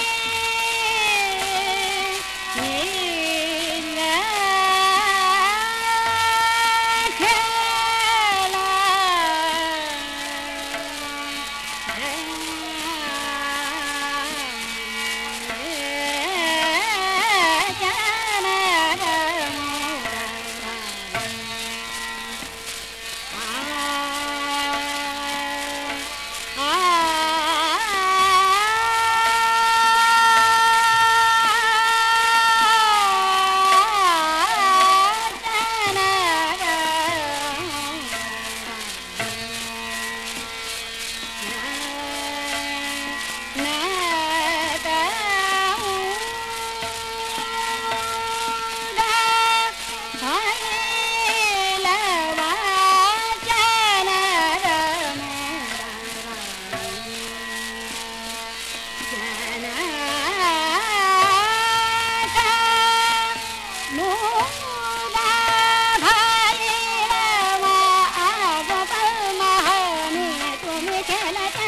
Yeah! I can I?